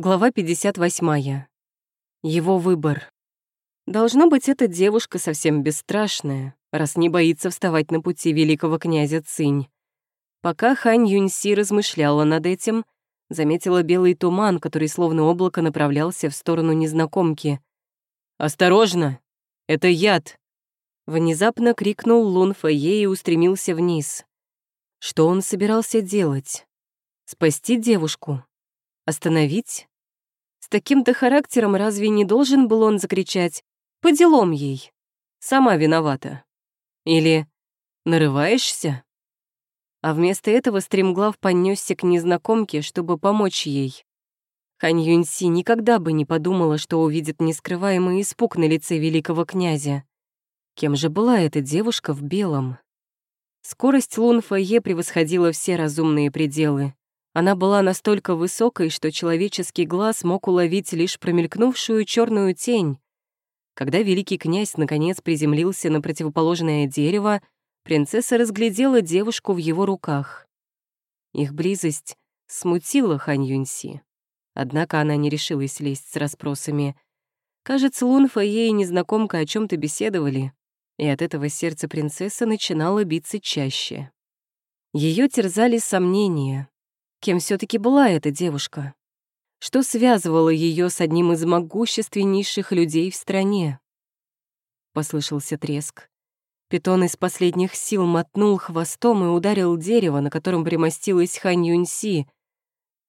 Глава 58. Его выбор. Должно быть, эта девушка совсем бесстрашная, раз не боится вставать на пути великого князя Цинь. Пока Хань Юньси размышляла над этим, заметила белый туман, который словно облако направлялся в сторону незнакомки. «Осторожно! Это яд!» Внезапно крикнул Лун Фэйе и устремился вниз. Что он собирался делать? Спасти девушку? Остановить? С таким-то характером разве не должен был он закричать «По делам ей! Сама виновата!» Или «Нарываешься?» А вместо этого стремглав понесся к незнакомке, чтобы помочь ей. Хань Юньси никогда бы не подумала, что увидит нескрываемый испуг на лице великого князя. Кем же была эта девушка в белом? Скорость Лун Фэйе превосходила все разумные пределы. Она была настолько высокой, что человеческий глаз мог уловить лишь промелькнувшую черную тень. Когда великий князь наконец приземлился на противоположное дерево, принцесса разглядела девушку в его руках. Их близость смутила Хань Юньси. Однако она не решилась лезть с расспросами. Кажется, Лунфа ей и незнакомка о чем то беседовали, и от этого сердце принцессы начинало биться чаще. Ее терзали сомнения. Кем все таки была эта девушка? Что связывало ее с одним из могущественнейших людей в стране? Послышался треск. Питон из последних сил мотнул хвостом и ударил дерево, на котором примостилась Хань Юньси.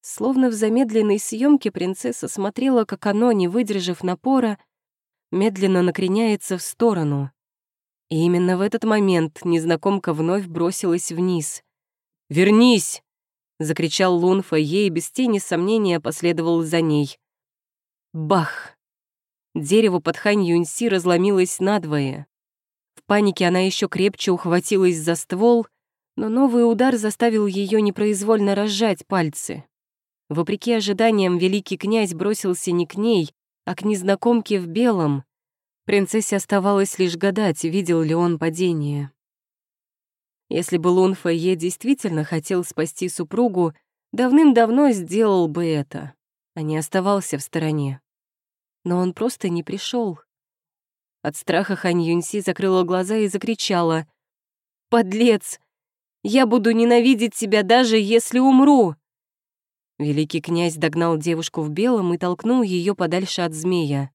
Словно в замедленной съемке принцесса смотрела, как оно, не выдержав напора, медленно накреняется в сторону. И именно в этот момент незнакомка вновь бросилась вниз. «Вернись!» Закричал Лунфа, ей без тени сомнения последовал за ней. Бах! Дерево под Хань Юньси разломилось надвое. В панике она еще крепче ухватилась за ствол, но новый удар заставил ее непроизвольно разжать пальцы. Вопреки ожиданиям, великий князь бросился не к ней, а к незнакомке в белом. Принцессе оставалось лишь гадать, видел ли он падение. Если бы Лун Фэйе действительно хотел спасти супругу, давным-давно сделал бы это, а не оставался в стороне. Но он просто не пришел. От страха Хань Юньси закрыла глаза и закричала. «Подлец! Я буду ненавидеть тебя, даже если умру!» Великий князь догнал девушку в белом и толкнул ее подальше от змея.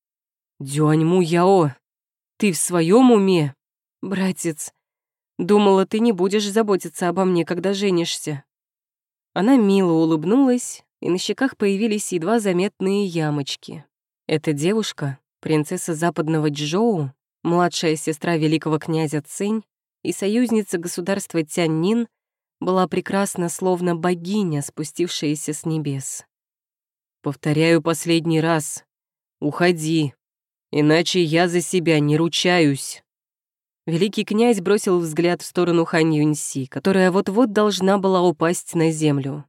«Дюаньму Яо, ты в своем уме?» «Братец, Думала, ты не будешь заботиться обо мне, когда женишься». Она мило улыбнулась, и на щеках появились едва заметные ямочки. Эта девушка, принцесса западного Джоу, младшая сестра великого князя Цинь и союзница государства Тяньнин, была прекрасна, словно богиня, спустившаяся с небес. «Повторяю последний раз. Уходи, иначе я за себя не ручаюсь». Великий князь бросил взгляд в сторону Хань Юньси, которая вот-вот должна была упасть на землю.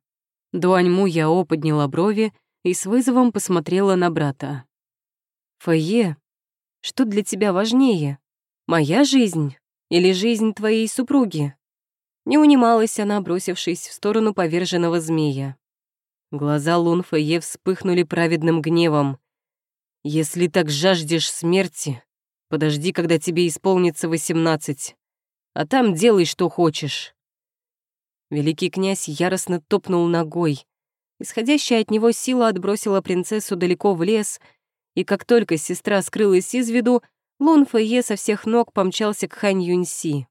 Дуаньму Яо подняла брови и с вызовом посмотрела на брата. «Фэйе, что для тебя важнее? Моя жизнь или жизнь твоей супруги?» Не унималась она, бросившись в сторону поверженного змея. Глаза Лун Фэйе вспыхнули праведным гневом. «Если так жаждешь смерти, Подожди, когда тебе исполнится восемнадцать, а там делай, что хочешь». Великий князь яростно топнул ногой. Исходящая от него сила отбросила принцессу далеко в лес, и как только сестра скрылась из виду, Лун Фэйе со всех ног помчался к Хань Юньси.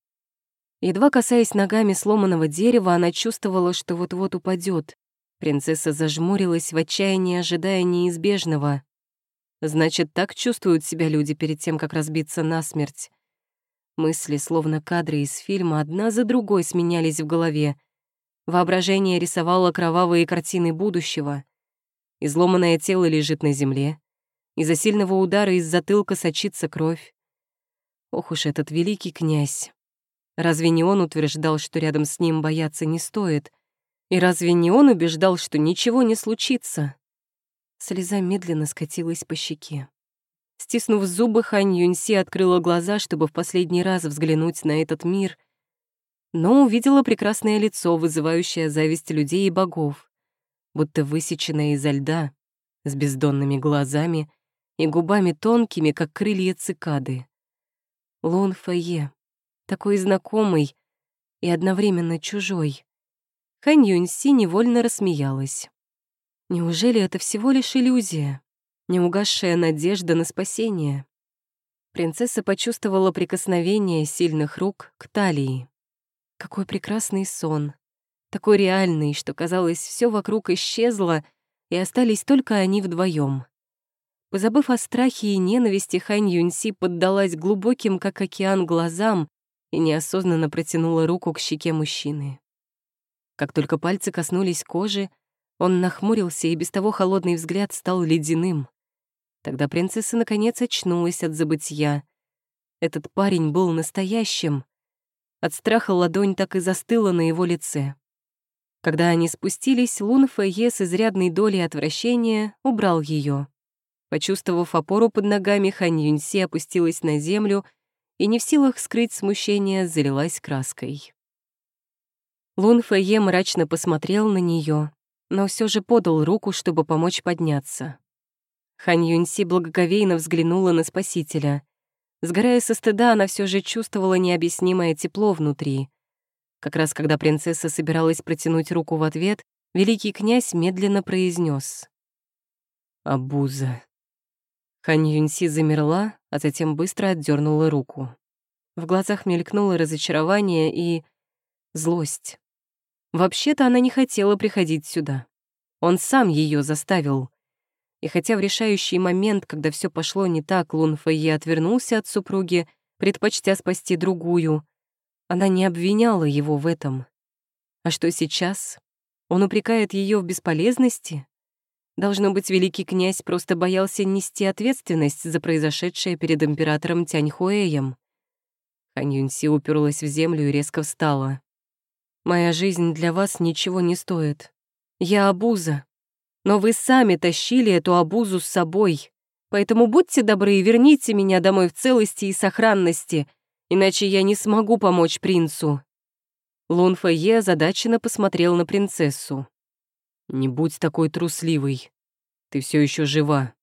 Едва касаясь ногами сломанного дерева, она чувствовала, что вот-вот упадет. Принцесса зажмурилась в отчаянии, ожидая неизбежного. Значит, так чувствуют себя люди перед тем, как разбиться насмерть. Мысли, словно кадры из фильма, одна за другой сменялись в голове. Воображение рисовало кровавые картины будущего. Изломанное тело лежит на земле. Из-за сильного удара из затылка сочится кровь. Ох уж этот великий князь. Разве не он утверждал, что рядом с ним бояться не стоит? И разве не он убеждал, что ничего не случится? Слеза медленно скатилась по щеке. Стиснув зубы, Хань Юньси открыла глаза, чтобы в последний раз взглянуть на этот мир, но увидела прекрасное лицо, вызывающее зависть людей и богов, будто высеченное изо льда. с бездонными глазами и губами тонкими, как крылья цикады. Лун Фэйе, такой знакомый и одновременно чужой. Хань Юньси невольно рассмеялась. Неужели это всего лишь иллюзия, неугасшая надежда на спасение? Принцесса почувствовала прикосновение сильных рук к талии. Какой прекрасный сон. Такой реальный, что, казалось, все вокруг исчезло, и остались только они вдвоем. Позабыв о страхе и ненависти, Хань Юньси поддалась глубоким, как океан, глазам и неосознанно протянула руку к щеке мужчины. Как только пальцы коснулись кожи, он нахмурился, и без того холодный взгляд стал ледяным. Тогда принцесса наконец очнулась от забытья. Этот парень был настоящим. От страха ладонь так и застыла на его лице. Когда они спустились, Лун Фэйе с изрядной долей отвращения убрал ее. Почувствовав опору под ногами, Хань Юньси опустилась на землю и, не в силах скрыть смущение, залилась краской. Лун Фэйе мрачно посмотрел на нее, но все же подал руку, чтобы помочь подняться. Хань Юньси благоговейно взглянула на спасителя. Сгорая со стыда, она все же чувствовала необъяснимое тепло внутри. Как раз когда принцесса собиралась протянуть руку в ответ, великий князь медленно произнес: «Абуза». Хань Юньси замерла, а затем быстро отдернула руку. В глазах мелькнуло разочарование и злость. Вообще-то она не хотела приходить сюда. Он сам ее заставил. И хотя в решающий момент, когда все пошло не так, Лун Фэйе отвернулся от супруги, предпочтя спасти другую, она не обвиняла его в этом. А что сейчас? Он упрекает ее в бесполезности? Должно быть, великий князь просто боялся нести ответственность за произошедшее перед императором Тяньхуэем. Хань Юньси уперлась в землю и резко встала. «Моя жизнь для вас ничего не стоит. Я обуза. Но вы сами тащили эту обузу с собой. Поэтому будьте добры и верните меня домой в целости и сохранности, иначе я не смогу помочь принцу». Лун Фэйе озадаченно посмотрел на принцессу. «Не будь такой трусливой. Ты все еще жива».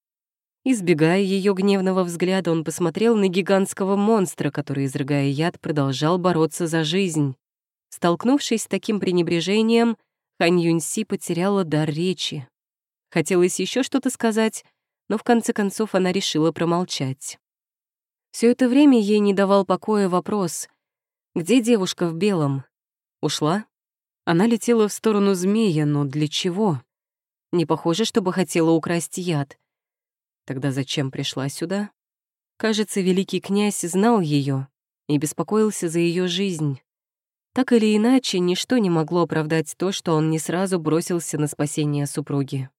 Избегая ее гневного взгляда, он посмотрел на гигантского монстра, который, изрыгая яд, продолжал бороться за жизнь. Столкнувшись с таким пренебрежением, Хань Юньси потеряла дар речи. Хотелось еще что-то сказать, но в конце концов она решила промолчать. Все это время ей не давал покоя вопрос, где девушка в белом? Ушла? Она летела в сторону змея, но для чего? Не похоже, чтобы хотела украсть яд. Тогда зачем пришла сюда? Кажется, великий князь знал ее и беспокоился за ее жизнь. Так или иначе, ничто не могло оправдать то, что он не сразу бросился на спасение супруги.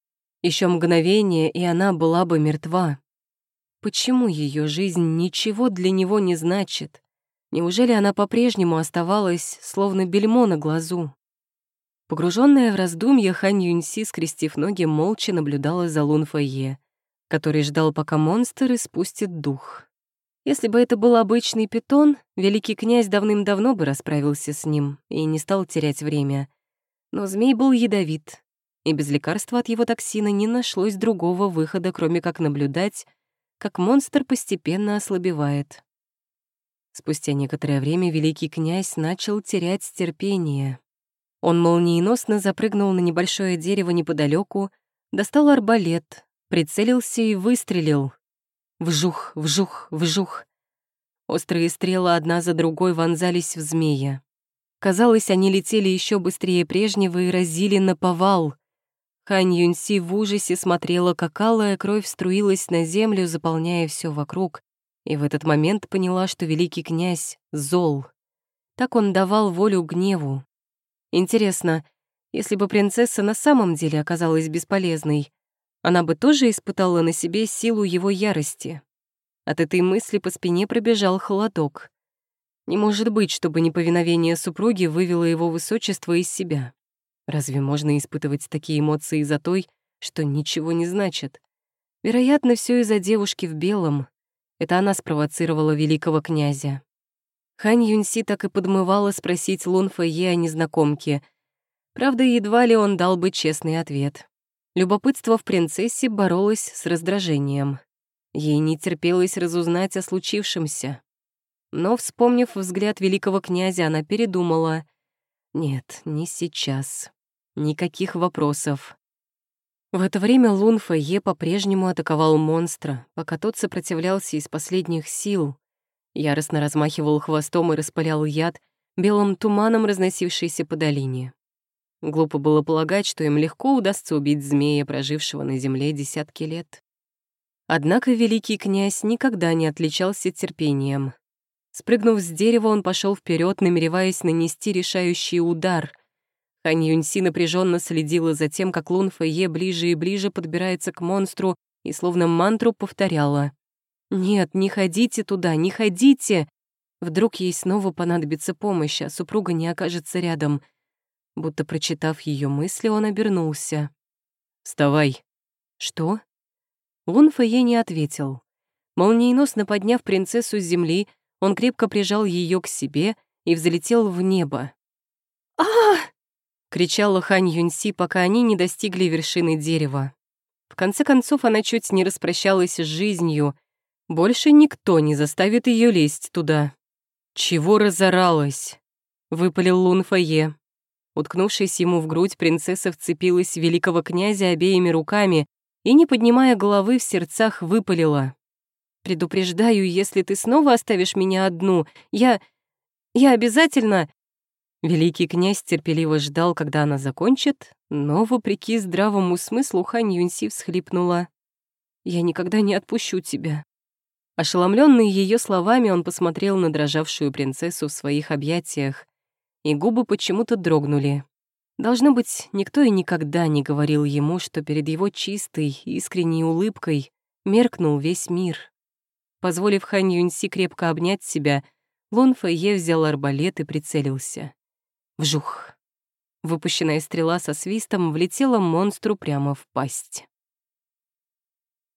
Еще мгновение, и она была бы мертва. Почему ее жизнь ничего для него не значит? Неужели она по-прежнему оставалась, словно бельмо на глазу? Погруженная в раздумья, Хань Юньси, скрестив ноги, молча наблюдала за Лун Фэйе, который ждал, пока монстр испустит дух. Если бы это был обычный питон, великий князь давным-давно бы расправился с ним и не стал терять время. Но змей был ядовит, и без лекарства от его токсина не нашлось другого выхода, кроме как наблюдать, как монстр постепенно ослабевает. Спустя некоторое время великий князь начал терять терпение. Он молниеносно запрыгнул на небольшое дерево неподалеку, достал арбалет, прицелился и выстрелил. Вжух, вжух, вжух. Острые стрелы одна за другой вонзались в змея. Казалось, они летели еще быстрее прежнего и разили на повал. Хань Юньси в ужасе смотрела, как алая кровь струилась на землю, заполняя все вокруг, и в этот момент поняла, что великий князь зол. Так он давал волю гневу. Интересно, если бы принцесса на самом деле оказалась бесполезной, она бы тоже испытала на себе силу его ярости. От этой мысли по спине пробежал холодок. Не может быть, чтобы неповиновение супруги вывело его высочество из себя. Разве можно испытывать такие эмоции из-за той, что ничего не значит? Вероятно, все из-за девушки в белом. Это она спровоцировала великого князя. Хань Юньси так и подмывала спросить Лун Фэйе о незнакомке. Правда, едва ли он дал бы честный ответ. Любопытство в принцессе боролось с раздражением. Ей не терпелось разузнать о случившемся. Но, вспомнив взгляд великого князя, она передумала. Нет, не сейчас. Никаких вопросов. В это время Лун Фэйе по-прежнему атаковал монстра, пока тот сопротивлялся из последних сил. Яростно размахивал хвостом и распылял яд, белым туманом разносившийся по долине. Глупо было полагать, что им легко удастся убить змея, прожившего на земле десятки лет. Однако великий князь никогда не отличался терпением. Спрыгнув с дерева, он пошел вперед, намереваясь нанести решающий удар — Хань Юньси напряженно следила за тем, как Лун Фэйе ближе и ближе подбирается к монстру и словно мантру повторяла. «Нет, не ходите туда, не ходите!» Вдруг ей снова понадобится помощь, а супруга не окажется рядом. Будто прочитав ее мысли, он обернулся. «Вставай!» «Что?» Лун Фэйе не ответил. Молниеносно подняв принцессу с земли, он крепко прижал ее к себе и взлетел в небо. а кричала Хань Юньси, пока они не достигли вершины дерева. В конце концов, она чуть не распрощалась с жизнью. Больше никто не заставит ее лезть туда. «Чего разоралась?» — выпалил Лун Фае. Уткнувшись ему в грудь, принцесса вцепилась в великого князя обеими руками и, не поднимая головы, в сердцах выпалила. «Предупреждаю, если ты снова оставишь меня одну, я... я обязательно...» Великий князь терпеливо ждал, когда она закончит, но, вопреки здравому смыслу, Хань Юньси всхлипнула. «Я никогда не отпущу тебя». Ошеломленный ее словами, он посмотрел на дрожавшую принцессу в своих объятиях, и губы почему-то дрогнули. Должно быть, никто и никогда не говорил ему, что перед его чистой, искренней улыбкой меркнул весь мир. Позволив Хань Юньси крепко обнять себя, Лун Фэйе взял арбалет и прицелился. Вжух. Выпущенная стрела со свистом влетела монстру прямо в пасть.